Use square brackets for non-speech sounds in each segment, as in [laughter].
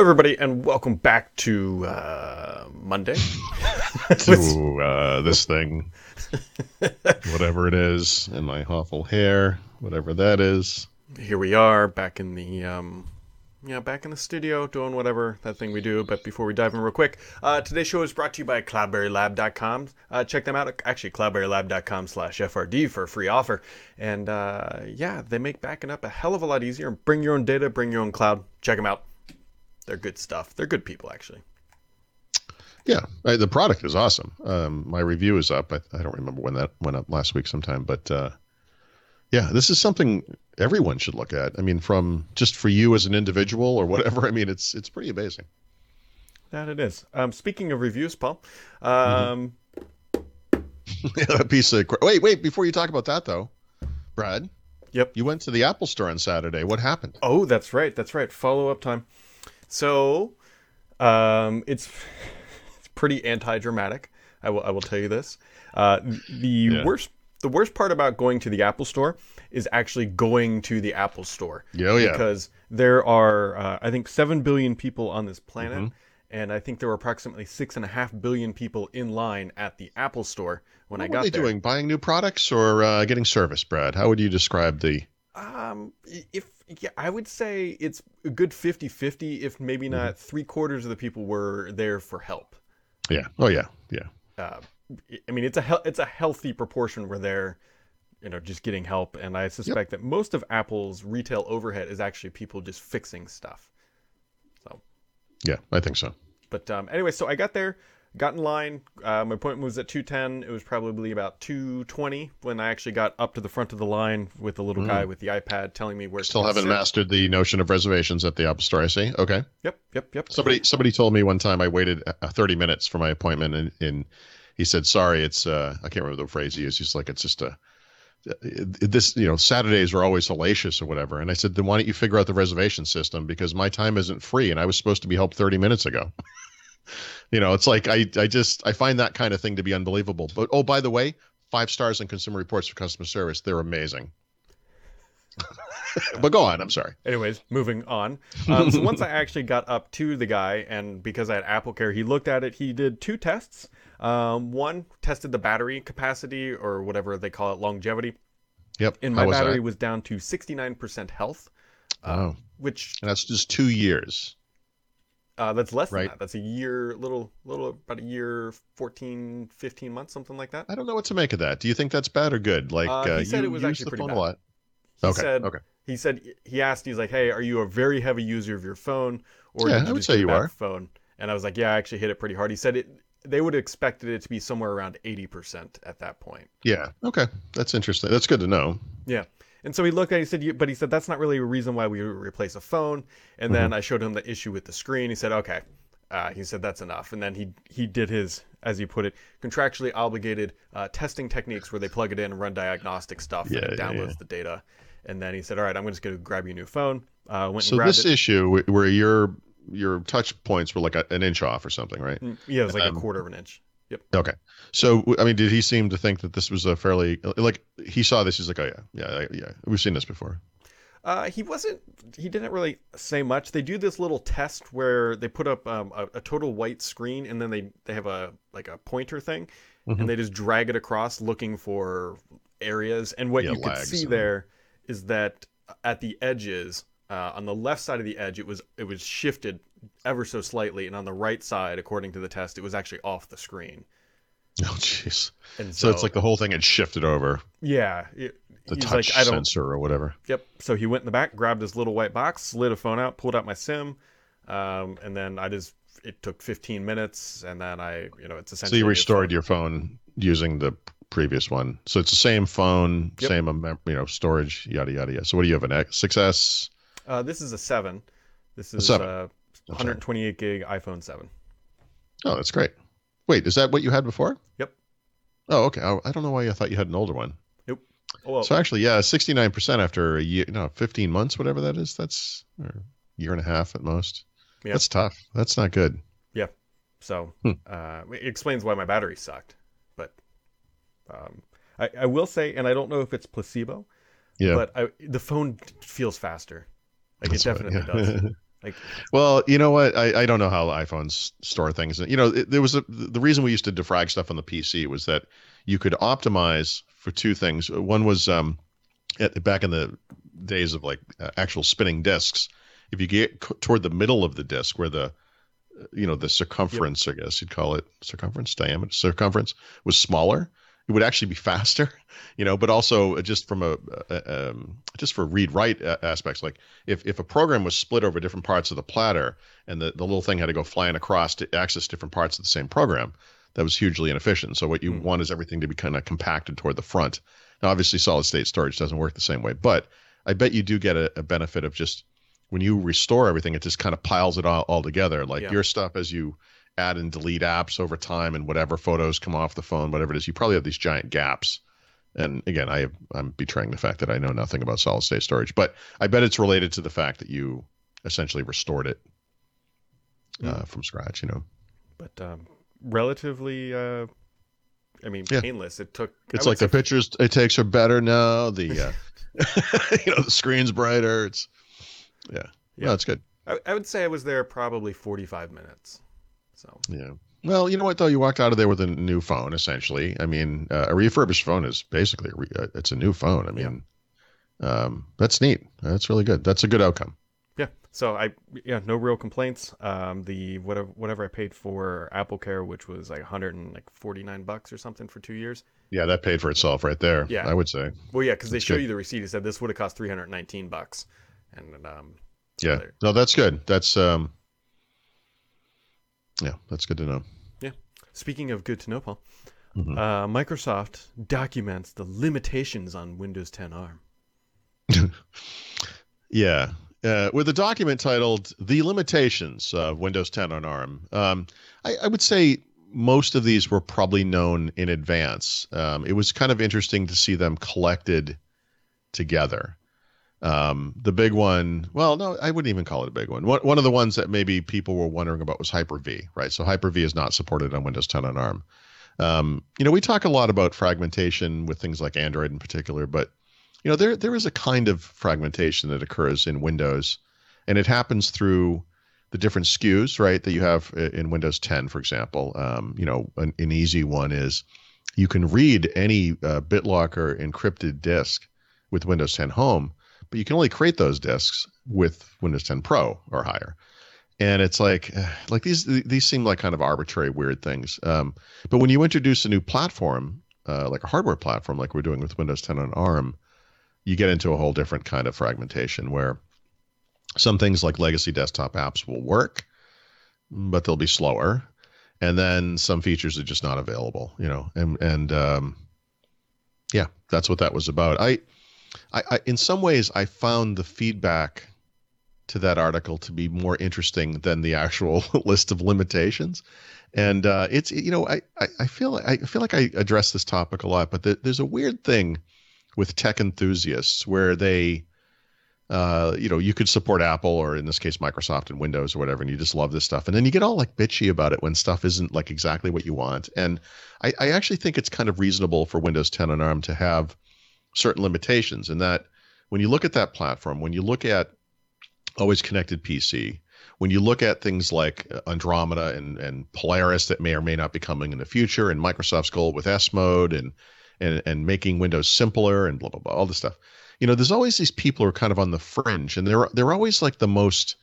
everybody, and welcome back to uh, Monday. [laughs] to uh, this thing, whatever it is, in my awful hair, whatever that is. Here we are, back in the um, yeah, back in the studio doing whatever that thing we do. But before we dive in real quick, uh, today's show is brought to you by CloudberryLab.com. Uh, check them out. Actually, CloudberryLab.com slash FRD for a free offer. And uh, yeah, they make backing up a hell of a lot easier. Bring your own data, bring your own cloud. Check them out. They're good stuff. They're good people, actually. Yeah, I, the product is awesome. Um, my review is up. I, I, don't remember when that went up last week sometime, but uh, yeah, this is something everyone should look at. I mean, from just for you as an individual or whatever. [laughs] I mean, it's it's pretty amazing. That it is. Um, speaking of reviews, Paul. Um, [laughs] mm-hmm. a piece of wait, wait. Before you talk about that, though, Brad. Yep. You went to the Apple Store on Saturday. What happened? Oh, that's right. That's right. Follow up time. So, um, it's [laughs] it's pretty anti-dramatic. I will I will tell you this. Uh, the yeah. worst the worst part about going to the Apple Store is actually going to the Apple Store. Yeah, oh, yeah. Because there are, uh, I think, seven billion people on this planet, mm-hmm. and I think there were approximately six and a half billion people in line at the Apple Store when what I got there. What are they doing? Buying new products or uh, getting service, Brad? How would you describe the? Um, if yeah, I would say it's a good 50-50, if maybe mm-hmm. not mm-hmm. three quarters of the people were there for help. Yeah. Oh yeah. Yeah. Uh, I mean, it's a he- it's a healthy proportion where they're, you know, just getting help, and I suspect yep. that most of Apple's retail overhead is actually people just fixing stuff. So, yeah, I think so. But um, anyway, so I got there, got in line. Uh, my appointment was at two ten. It was probably about two twenty when I actually got up to the front of the line with the little mm. guy with the iPad telling me where. Still haven't sit. mastered the notion of reservations at the Apple Store. I see. Okay. Yep. Yep. Yep. Somebody somebody told me one time I waited uh, thirty minutes for my appointment and, in he said, "Sorry, it's uh, I can't remember the phrase he used. He's like, it's just a this you know Saturdays are always hellacious or whatever." And I said, "Then why don't you figure out the reservation system? Because my time isn't free, and I was supposed to be helped 30 minutes ago." [laughs] [laughs] you know, it's like I I just I find that kind of thing to be unbelievable. But oh, by the way, five stars on Consumer Reports for customer service. They're amazing. [laughs] but go on. I'm sorry. Anyways, moving on. Um, so once I actually got up to the guy, and because I had Apple Care, he looked at it. He did two tests. Um, one tested the battery capacity or whatever they call it, longevity. Yep. And my was battery that? was down to 69% health. Oh. Which and that's just two years. Uh, that's less right. than that. That's a year, little, little, about a year, 14, 15 months, something like that. I don't know what to make of that. Do you think that's bad or good? Like, uh, he uh, said you it was actually pretty bad. A lot. He okay. Said, okay. He said he asked. He's like, "Hey, are you a very heavy user of your phone, or yeah, you I would say you are. Phone?" And I was like, "Yeah, I actually hit it pretty hard." He said it they would have expected it to be somewhere around 80% at that point. Yeah. Okay. That's interesting. That's good to know. Yeah. And so he looked at it, he said, you but he said, that's not really a reason why we replace a phone. And then mm-hmm. I showed him the issue with the screen. He said, okay. Uh, he said, that's enough. And then he, he did his, as he put it, contractually obligated uh, testing techniques where they plug it in and run diagnostic stuff yeah, and it downloads yeah. the data. And then he said, all right, I'm just going to grab you a new phone. Uh, so this it. issue where you're your touch points were like a, an inch off or something, right? Mm, yeah, it was like um, a quarter of an inch. Yep. Okay. So, I mean, did he seem to think that this was a fairly like he saw this? He's like, oh yeah, yeah, yeah. We've seen this before. Uh, he wasn't. He didn't really say much. They do this little test where they put up um, a, a, total white screen, and then they they have a like a pointer thing, mm-hmm. and they just drag it across, looking for areas. And what yeah, you could see there is that at the edges, uh, on the left side of the edge, it was it was shifted ever so slightly, and on the right side, according to the test, it was actually off the screen. [laughs] Oh, jeez. And so, so, it's like the whole thing had shifted over. Yeah. It, the touch like, sensor or whatever. Yep. So he went in the back, grabbed his little white box, slid a phone out, pulled out my SIM, um, and then I just it took 15 minutes, and then I, you know, it's essentially. So you restored your phone using the previous one. So it's the same phone, yep. same you know storage, yada yada yada. So what do you have? An X, 6S? Uh, this is a seven. This is a seven. Uh, 128 gig iPhone 7. Oh, that's great. Wait, is that what you had before? Yep. Oh, okay. I, I don't know why I thought you had an older one. Nope. Oh, well, so actually, yeah, 69% after a year, no, 15 months, whatever that is. That's a year and a half at most. Yeah. That's tough. That's not good. Yeah. So hmm. uh, it explains why my battery sucked. But um, I, I will say, and I don't know if it's placebo, yeah. but I, the phone feels faster. Like That's it definitely right, yeah. does. [laughs] Like, well, you know what? I, I don't know how iPhones store things. You know, it, there was a the reason we used to defrag stuff on the PC was that you could optimize for two things. One was um, at, back in the days of like uh, actual spinning discs. If you get c- toward the middle of the disc, where the you know the circumference, yep. I guess you'd call it circumference, diameter, circumference was smaller, it would actually be faster, [laughs] you know. But also just from a, a um, just for read write aspects, like if if a program was split over different parts of the platter and the the little thing had to go flying across to access different parts of the same program, that was hugely inefficient. So what you mm. want is everything to be kind of compacted toward the front. Now, obviously, solid state storage doesn't work the same way, but I bet you do get a, a benefit of just when you restore everything, it just kind of piles it all, all together. Like yeah. your stuff as you add and delete apps over time and whatever photos come off the phone, whatever it is, you probably have these giant gaps. And again, I I'm betraying the fact that I know nothing about solid state storage, but I bet it's related to the fact that you essentially restored it uh, mm. from scratch. You know, but um, relatively uh, I mean, yeah. painless. It took. It's like the pictures it takes are better now. The uh, [laughs] [laughs] you know the screen's brighter. It's yeah, yeah, no, it's good. I, I, would say I was there probably forty five minutes. So yeah. Well, you know what though, you walked out of there with a new phone essentially. I mean, uh, a refurbished phone is basically a re- uh, it's a new phone. I mean, um, that's neat. That's really good. That's a good outcome. Yeah. So I yeah no real complaints. Um, the whatever whatever I paid for Apple Care, which was like 149 bucks or something for two years. Yeah, that paid for itself right there. Yeah, I would say. Well, yeah, because they show good. you the receipt. It said this would have cost 319 bucks, and um, so yeah, no, that's good. That's um, yeah, that's good to know. Yeah. Speaking of good to know, Paul, mm-hmm. uh, Microsoft documents the limitations on Windows 10 ARM. [laughs] yeah, uh, with a document titled "The Limitations of Windows 10 on ARM." Um, I, I, would say most of these were probably known in advance. Um, it was kind of interesting to see them collected together. Um, the big one, well, no, I wouldn't even call it a big one. one. One of the ones that maybe people were wondering about was Hyper-V, right? So Hyper-V is not supported on Windows 10 on ARM. Um, you know, we talk a lot about fragmentation with things like Android in particular, but you know, there there is a kind of fragmentation that occurs in Windows, and it happens through the different SKUs, right? That you have in Windows 10, for example. Um, you know, an, an, easy one is you can read any uh, BitLocker encrypted disk with Windows 10 Home, but you can only create those disks with Windows 10 Pro or higher. And it's like, like these these seem like kind of arbitrary, weird things. Um, but when you introduce a new platform, uh, like a hardware platform, like we're doing with Windows 10 on ARM, you get into a whole different kind of fragmentation where some things like legacy desktop apps will work, but they'll be slower. And then some features are just not available, you know, and, and, um, yeah, that's what that was about. I, I, I, in some ways, I found the feedback to that article to be more interesting than the actual [laughs] list of limitations. And uh, it's you know I, I, feel I feel like I address this topic a lot, but the, there's a weird thing with tech enthusiasts where they uh, you know, you could support Apple or in this case Microsoft and Windows or whatever, and you just love this stuff. And then you get all like bitchy about it when stuff isn't like exactly what you want. And I, I actually think it's kind of reasonable for Windows 10 on ARM to have certain limitations in that when you look at that platform, when you look at always connected PC, when you look at things like Andromeda and, and Polaris that may or may not be coming in the future, and Microsoft's goal with S mode and and and making Windows simpler and blah blah blah all this stuff. You know, there's always these people who are kind of on the fringe, and they're they're always like the most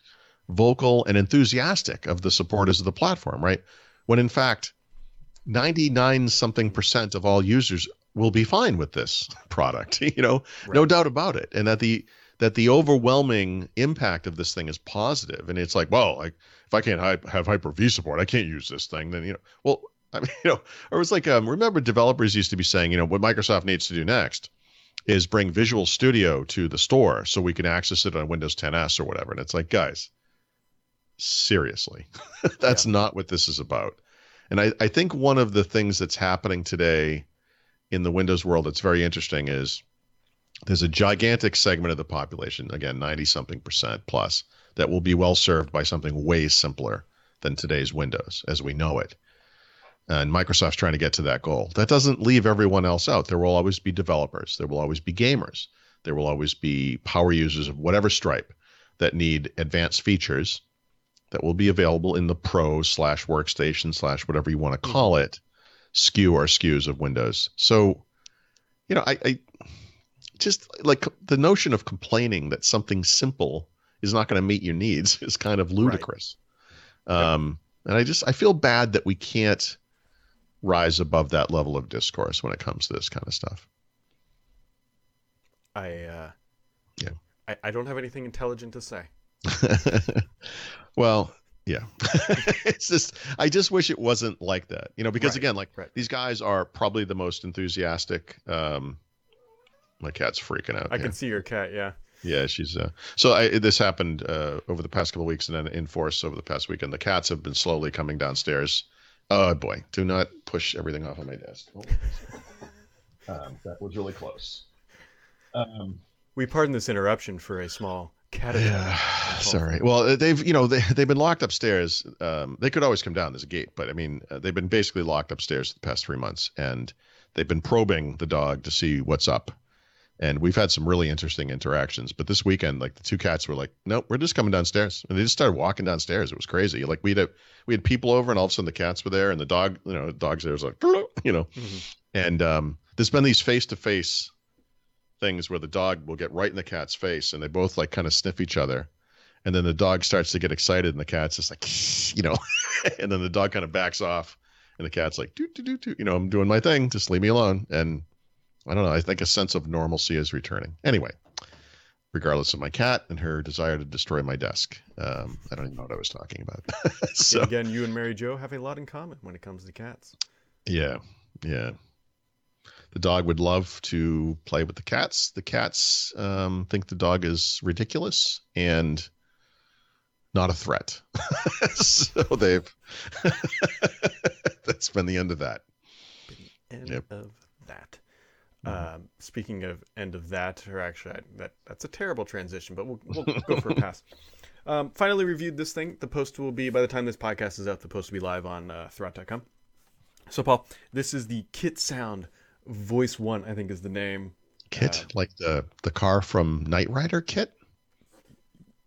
vocal and enthusiastic of the supporters of the platform, right? When in fact, 99 something percent of all users will be fine with this [laughs] product, [laughs] you know, right. no doubt about it. And that the that the overwhelming impact of this thing is positive. And it's like, well, like if I can't have Hyper V support, I can't use this thing. Then you know, well, [laughs] I mean, you know, or it was like, um, remember developers used to be saying, you know, what Microsoft needs to do next is bring Visual Studio to the store so we can access it on Windows 10s or whatever. And it's like, guys, seriously, that's yeah. not what this is about. And I, I think one of the things that's happening today in the Windows world that's very interesting is there's a gigantic segment of the population, again, 90 something percent plus, that will be well served by something way simpler than today's Windows as we know it and Microsoft's trying to get to that goal. That doesn't leave everyone else out. There will always be developers. There will always be gamers. There will always be power users of whatever stripe that need advanced features that will be available in the Pro slash workstation slash whatever you want to call it SKU or SKUs of Windows. So, you know, I, I just like the notion of complaining that something simple is not going to meet your needs [laughs] is kind of ludicrous. Right. Um, and I just I feel bad that we can't rise above that level of discourse when it comes to this kind of stuff. I uh, yeah, I, I don't have anything intelligent to say. [laughs] well, yeah, [laughs] it's just I just wish it wasn't like that, you know, because right. again, like right. these guys are probably the most enthusiastic. Um, my cat's freaking out. I here. can see your cat. Yeah. Yeah, she's uh, so I, this happened uh, over the past couple of weeks, and then in force over the past weekend. The cats have been slowly coming downstairs. Oh boy, do not push everything off of my desk. [laughs] um, that was really close. Um, we pardon this interruption for a small cat. Yeah, sorry. Well, uh, they've you know they [laughs] they've been locked upstairs. Um, they could always come down. There's a gate, but I mean uh, they've been basically locked upstairs the past three months, and they've been probing the dog to see what's up. And we've had some really interesting interactions. But this weekend, like the two cats were like, "Nope, we're just coming downstairs," and they just started walking downstairs. It was crazy. Like we had we had people over, and all of a sudden the cats were there, and the dog, you know, the dog's there was like, [laughs] you know, mm-hmm. and um, there's been these face to face things where the dog will get right in the cat's face and they both like kind of sniff each other. And then the dog starts to get excited and the cat's just like [laughs] you know [laughs] and then the dog kind of backs off and the cat's like doo, doo, doo, doo. you know i'm doing my thing just leave me alone. And i don't know i think a sense of normalcy is returning. Anyway regardless of my cat and her desire to destroy my desk um, i don't even know what i was talking about. [laughs] So again you and mary jo have a lot in common when it comes to cats. Yeah yeah the dog would love to play with the cats. The cats um, think the dog is ridiculous and not a threat. [laughs] so they've [laughs] that's been the end of that. End yep. of that. Mm-hmm. Um, speaking of end of that, or actually, I, that that's a terrible transition, but we'll, we'll go for a [laughs] pass. Um, finally reviewed this thing. The post will be by the time this podcast is out. The post will be live on uh. So, Paul, this is the Kit Sound Voice One, I think is the name. Kit, uh, like the the car from Knight Rider kit.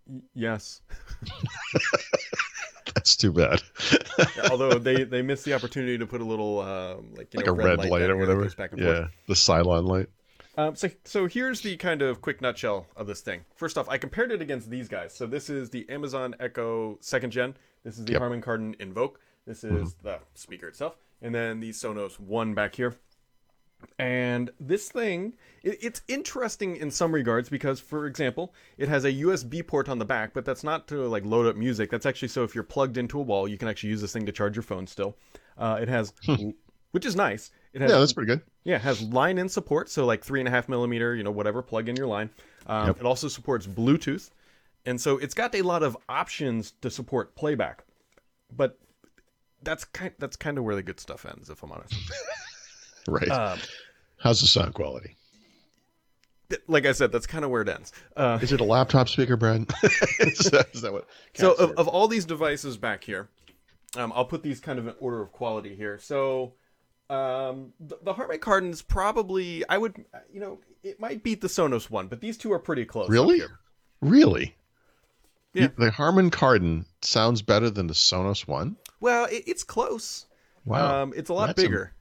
Y- yes. [laughs] That's too bad. yeah, although they they missed the opportunity to put a little um, like like know, a red, red light, light or whatever. yeah, forth. the Cylon light. Um, so so here's the kind of quick nutshell of this thing. First off, I compared it against these guys. So this is the Amazon Echo second gen. This is the yep. Harman Kardon Invoke. This is mm-hmm. the speaker itself, and then the Sonos One back here. And this thing, it, it's interesting in some regards because, for example, it has a USB port on the back, but that's not to like load up music. That's actually so if you're plugged into a wall, you can actually use this thing to charge your phone still. Uh, it has, [laughs] hmm. which is nice. It has, yeah, that's pretty good. Yeah, it has line in support, so like three and a half millimeter, you know, whatever, plug in your line. Um, yep. It also supports Bluetooth, and so it's got a lot of options to support playback. But that's kind that's kind of where the good stuff ends, if I'm honest. [laughs] right. Um, How's the sound quality? Like I said, that's kind of where it ends. Uh, is it a laptop speaker, Brad? [laughs] is, that, is that what? So, of, of, all these devices back here, um, I'll put these kind of in order of quality here. So, um, the, the Harman Kardon's probably, I would, you know, it might beat the Sonos one, but these two are pretty close. Really? Really? Yeah. The Harman Kardon sounds better than the Sonos one? Well, it, it's close. Wow. Um, it's a lot That's bigger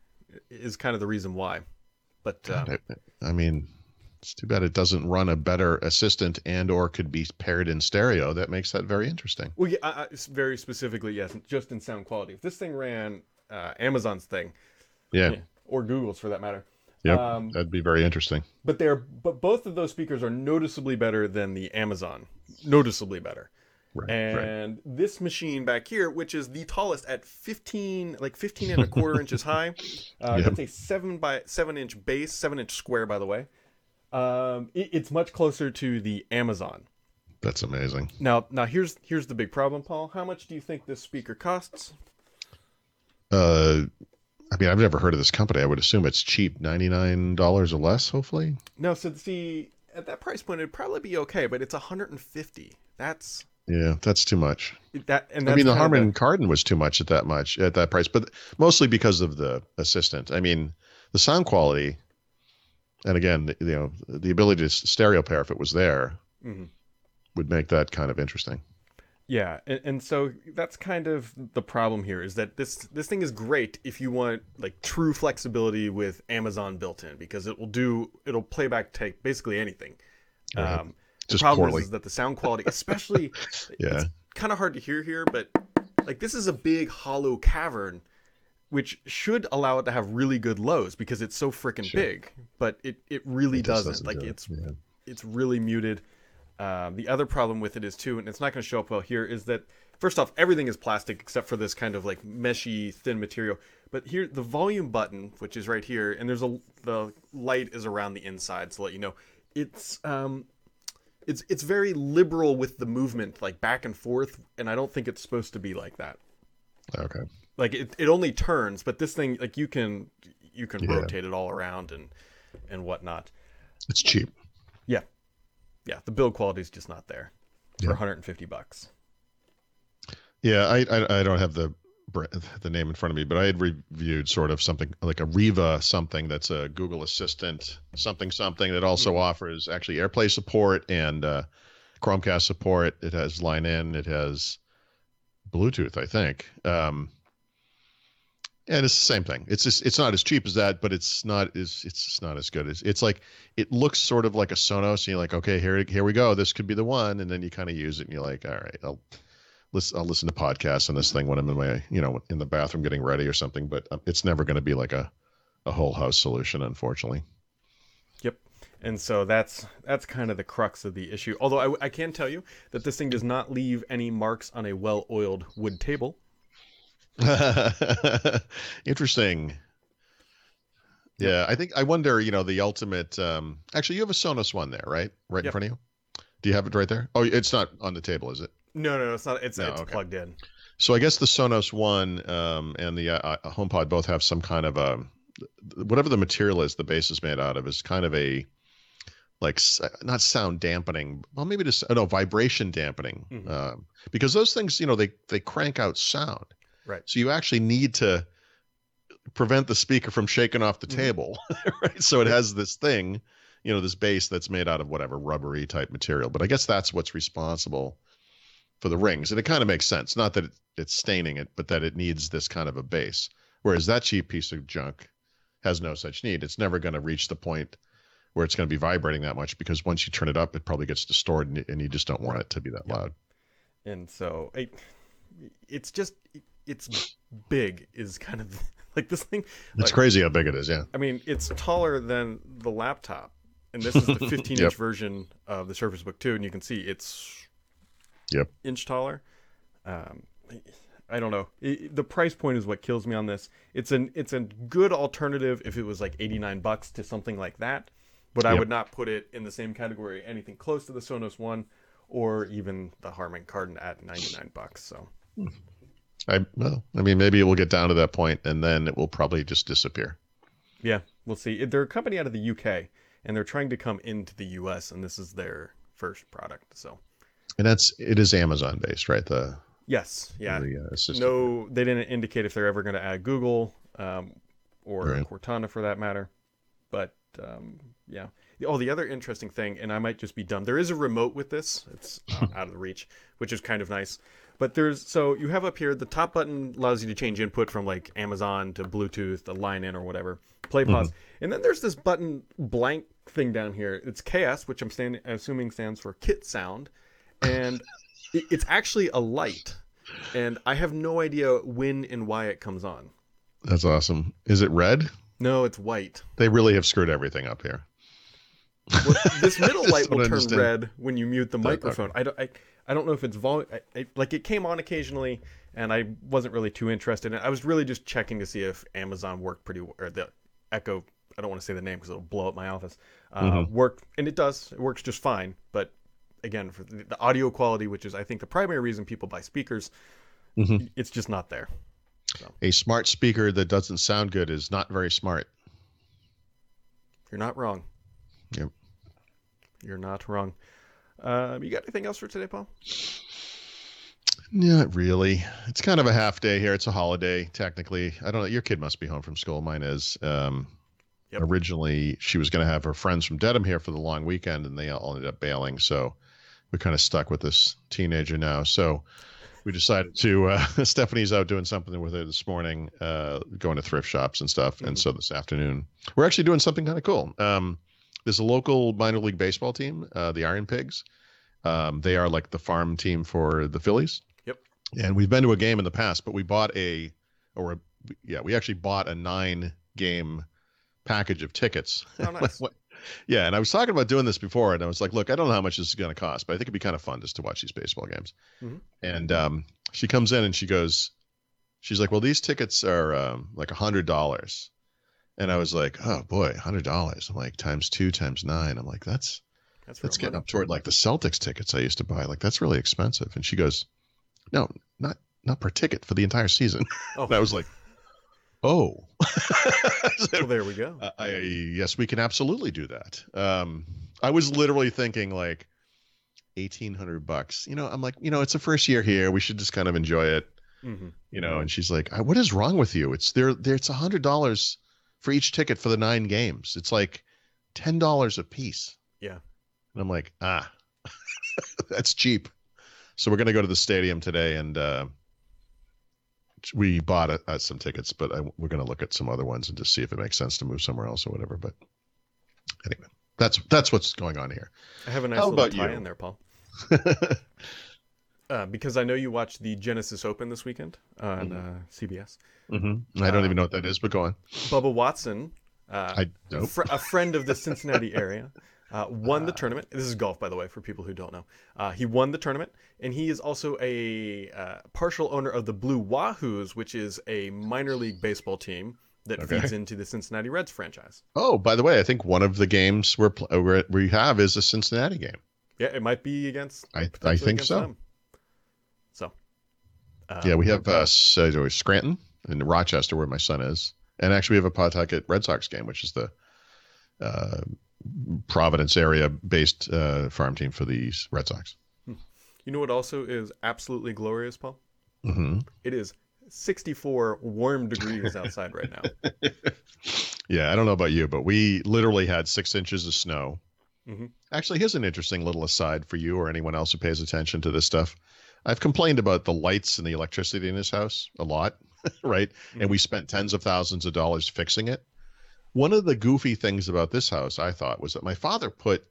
is kind of the reason why. But uh, God, I, I, mean, it's too bad it doesn't run a better assistant and or could be paired in stereo. That makes that very interesting. Well, yeah, I, very specifically, yes, just in sound quality. If this thing ran uh, Amazon's thing, yeah. yeah, [laughs] or Google's for that matter. Yeah, um, that'd be very interesting. But they're but both of those speakers are noticeably better than the Amazon. Noticeably better. Right, and right. this machine back here, which is the tallest at 15, like 15 and a quarter [laughs] inches high, uh, yep. that's a seven by seven inch base, seven inch square, by the way. Um, it, it's much closer to the Amazon. That's amazing. Now, now here's here's the big problem, Paul. How much do you think this speaker costs? Uh, I mean, I've never heard of this company. I would assume it's cheap, ninety nine dollars or less, hopefully. No, so see, at that price point, it'd probably be okay, but it's hundred and fifty. That's yeah, that's too much. That and I mean, the Harman Kardon was too much at that much at that price, but mostly because of the assistant. I mean, the sound quality, and again, you know, the ability to stereo pair if it was there, mm-hmm. would make that kind of interesting. Yeah, and, and so that's kind of the problem here is that this this thing is great if you want like true flexibility with Amazon built in because it will do it'll playback take basically anything. Right. Um, Just problem poorly. is, is that the sound quality, especially, [laughs] Yeah. kind of hard to hear here, but like this is a big hollow cavern, which should allow it to have really good lows because it's so freaking Sure. big. But it it really It just doesn't. Like do it. it's Yeah. it's really muted. Um, the other problem with it is too, and it's not going to show up well here, is that first off, everything is plastic except for this kind of like meshy thin material. But here, the volume button, which is right here, and there's a the light is around the inside to let you know. It's um, it's it's very liberal with the movement, like back and forth, and I don't think it's supposed to be like that. Okay. Like it, it only turns, but this thing, like you can you can Yeah. rotate it all around and and whatnot. It's cheap. Yeah, yeah. The build quality is just not there for Yeah. 150 bucks. Yeah, I, I I don't have the the name in front of me, but I had reviewed sort of something like a Riva something that's a Google Assistant something something that also offers actually AirPlay support and uh, Chromecast support. It has line in, it has Bluetooth, I think. Um, and it's the same thing. It's just it's not as cheap as that, but it's not as it's not as good. It's it's like it looks sort of like a Sonos, and you're like, okay, here here we go. This could be the one, and then you kind of use it, and you're like, all right, I'll listen. I'll listen to podcasts on this thing when I'm in my you know in the bathroom getting ready or something. But um, it's never going to be like a a whole house solution, unfortunately. Yep. And so that's that's kind of the crux of the issue. Although I, I can tell you that this thing does not leave any marks on a well-oiled wood table. [laughs] Interesting. Yeah, I think I wonder. You know, the ultimate. Um, actually, you have a Sonos one there, right? Right in front of you. Do you have it right there? Oh, it's not on the table, is it? No, no, it's not. It's No, it's okay. plugged in. So I guess the Sonos One um, and the uh, uh, HomePod both have some kind of a whatever the material is the base is made out of is kind of a like not sound dampening. Well, maybe just oh, no vibration dampening Mhm. um, because those things you know they they crank out sound. Right. So you actually need to prevent the speaker from shaking off the Mhm. table, [laughs] right? So it has this thing, you know, this base that's made out of whatever rubbery type material. But I guess that's what's responsible for the rings, and it kind of makes sense. Not that it, it's staining it, but that it needs this kind of a base. Whereas that cheap piece of junk has no such need. It's never going to reach the point where it's going to be vibrating that much because once you turn it up, it probably gets distorted, and- and you just don't want it to be that Yeah. loud. And so it, it's just it's big is kind of [laughs] like this thing. It's like, crazy how big it is. Yeah. I mean, it's taller than the laptop, and this is the [laughs] 15 Yep. inch version of the Surface Book 2, and you can see it's Yep. inch taller. Um, I don't know. It, the price point is what kills me on this. It's an it's a good alternative if it was like 89 bucks to something like that, but I Yep. would not put it in the same category anything close to the Sonos One or even the Harman Kardon at 99 bucks. So I well, I mean, maybe it will get down to that point, and then it will probably just disappear. yeah, we'll see. They're a company out of the UK, and they're trying to come into the US, and this is their first product. So And that's it is Amazon based, right? The yes, yeah, the, uh, no, they didn't indicate if they're ever going to add Google um, or Right. Cortana for that matter. But um, yeah. Oh, the other interesting thing, and I might just be dumb. There is a remote with this. It's uh, [laughs] out of the reach, which is kind of nice. But there's so you have up here the top button allows you to change input from like Amazon to Bluetooth, the line in or whatever. Play pause, and then there's this button blank thing down here. It's KS, which I'm stand- assuming stands for Kit Sound, and it's actually a light, and I have no idea when and why it comes on. That's awesome. Is it red? No, it's white. They really have screwed everything up here. Well, this middle [laughs] light will turn red when you mute the microphone. I don't. I, I don't know if it's. I, I, like it came on occasionally, and I wasn't really too interested. in it. I was really just checking to see if Amazon worked pretty w- or the Echo. I don't want to say the name because it'll blow up my office. Uh, Mhm. Worked, and it does. It works just fine. But again, for the, audio quality, which is I think the primary reason people buy speakers, Mhm. it's just not there. A smart speaker that doesn't sound good is not very smart. You're not wrong. Yep. You're not wrong. Um, you got anything else for today, Paul? Not really. It's kind of a half day here. It's a holiday, technically. I don't know. Your kid must be home from school. Mine is. Um, Yep. Originally, she was going to have her friends from Dedham here for the long weekend, and they all ended up bailing. So we're kind of stuck with this teenager now. So we decided to. Uh, [laughs] Stephanie's out doing something with her this morning, uh, going to thrift shops and stuff. Mm-hmm. And so this afternoon, we're actually doing something kind of cool. Um, there's a local minor league baseball team, uh, the Iron Pigs. Um, they are like the farm team for the Phillies. Yep. And we've been to a game in the past, but we bought a, or a, yeah, we actually bought a nine game package of tickets. Oh, nice. [laughs] yeah, and I was talking about doing this before, and I was like, look, I don't know how much this is going to cost, but I think it'd be kind of fun just to watch these baseball games. Mm-hmm. And um, she comes in and she goes, she's like, well, these tickets are um, like a hundred dollars. And I was like, oh boy, hundred dollars. I'm like, times two, times nine. I'm like, that's that's, that's getting money. up toward like the Celtics tickets I used to buy. Like that's really expensive. And she goes, no, not not per ticket for the entire season. Oh. [laughs] and I was like, oh. [laughs] so, well, there we go. I, I, yes, we can absolutely do that. Um, I was literally thinking like eighteen hundred bucks. You know, I'm like, you know, it's the first year here. We should just kind of enjoy it. Mm-hmm. You know, and she's like, "What is wrong with you? It's there. there it's a hundred dollars for each ticket for the nine games. It's like ten dollars a piece. Yeah. And I'm like, ah, [laughs] that's cheap. So we're gonna go to the stadium today, and uh, we bought a, uh, some tickets, but I, we're gonna look at some other ones and just see if it makes sense to move somewhere else or whatever. But anyway, that's that's what's going on here. I have a nice How little tie you? in there, Paul. [laughs] uh, because I know you watched the Genesis Open this weekend on mm-hmm. uh, CBS. Mm-hmm. I don't uh, even know what that is, but go on. Bubba Watson, uh, I, nope. fr- a friend of the Cincinnati [laughs] area, uh, won the tournament. This is golf, by the way, for people who don't know. Uh, he won the tournament, and he is also a uh, partial owner of the Blue Wahoos, which is a minor league baseball team that okay. feeds into the Cincinnati Reds franchise. Oh, by the way, I think one of the games we're, we're we have is a Cincinnati game. Yeah, it might be against. I I think so. Them. So. yeah, we have uh, Scranton in Rochester, where my son is, and actually we have a Pawtucket Red Sox game, which is the uh, Providence area based uh, farm team for the Red Sox. Hmm. You know what also is absolutely glorious, Paul? Mm-hmm. It is 64 warm degrees outside right now. [laughs] yeah, I don't know about you, but we literally had six inches of snow. Mm-hmm. Actually, here's an interesting little aside for you or anyone else who pays attention to this stuff. I've complained about the lights and the electricity in this house a lot. [laughs] right? Mm-hmm. And we spent tens of thousands of dollars fixing it. One of the goofy things about this house, I thought, was that my father put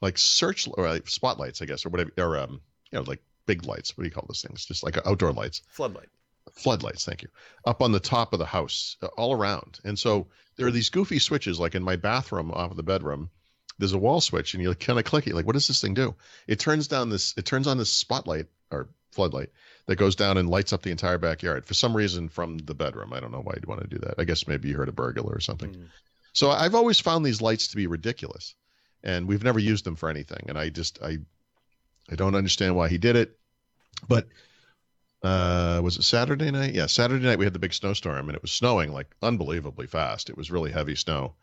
like search or like spotlights, I guess, or whatever, or um, you know, like big lights. What do you call those things? Just like outdoor lights. Floodlight. Floodlights, thank you. Up on the top of the house, uh, all around. And so there are these goofy switches, like in my bathroom off of the bedroom. There's a wall switch, and you kind of click it. Like, what does this thing do? It turns down this. It turns on this spotlight or floodlight that goes down and lights up the entire backyard for some reason from the bedroom. I don't know why you'd want to do that. I guess maybe you heard a burglar or something. Mm. So I've always found these lights to be ridiculous, and we've never used them for anything. And I just I I don't understand why he did it. But uh, was it Saturday night? Yeah, Saturday night we had the big snowstorm, and it was snowing like unbelievably fast. It was really heavy snow,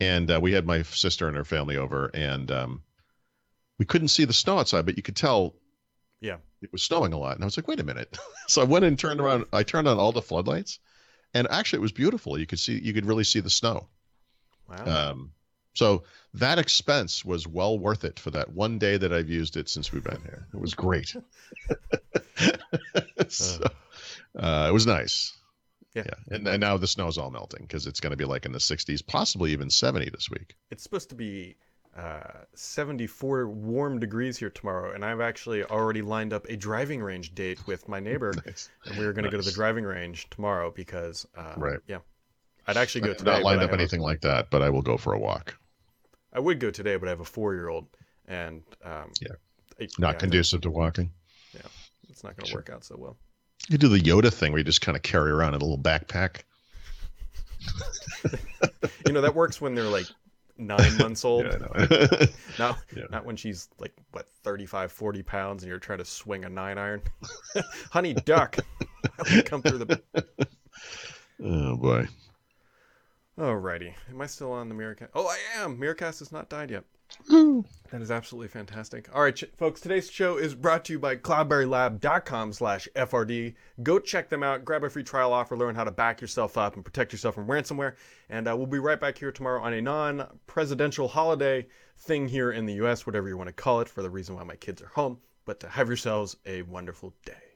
and uh, we had my sister and her family over, and um, we couldn't see the snow outside, but you could tell yeah. It was snowing a lot. And I was like, wait a minute. [laughs] so I went and turned around. I turned on all the floodlights and actually it was beautiful. You could see, you could really see the snow. Wow. Um, so that expense was well worth it for that one day that I've used it since we've been here. It was great. [laughs] [laughs] so, uh, it was nice. Yeah. yeah. And, and now the snow's all melting because it's going to be like in the 60s, possibly even 70 this week. It's supposed to be uh, 74 warm degrees here tomorrow, and I've actually already lined up a driving range date with my neighbor, [laughs] nice. and we are going nice. to go to the driving range tomorrow because, uh, right? Yeah, I'd actually go today. Not lined up anything a, like that, but I will go for a walk. I would go today, but I have a four-year-old, and um, yeah, I, not yeah, conducive to walking. Yeah, it's not going to sure. work out so well. You do the Yoda thing where you just kind of carry around in a little backpack. [laughs] you know that works when they're like nine months old. yeah, [laughs] not, yeah. not when she's like, what, 35, 40 pounds and you're trying to swing a nine iron. [laughs] Honey, duck. come through the. Oh, boy. Alrighty. Am I still on the Miracast? Oh, I am. Miracast has not died yet. [clears throat] That is absolutely fantastic. All right, folks, today's show is brought to you by cloudberrylab.com slash FRD. Go check them out, grab a free trial offer, learn how to back yourself up and protect yourself from ransomware. And uh, we'll be right back here tomorrow on a non-presidential holiday thing here in the U.S., whatever you want to call it, for the reason why my kids are home. But to have yourselves a wonderful day.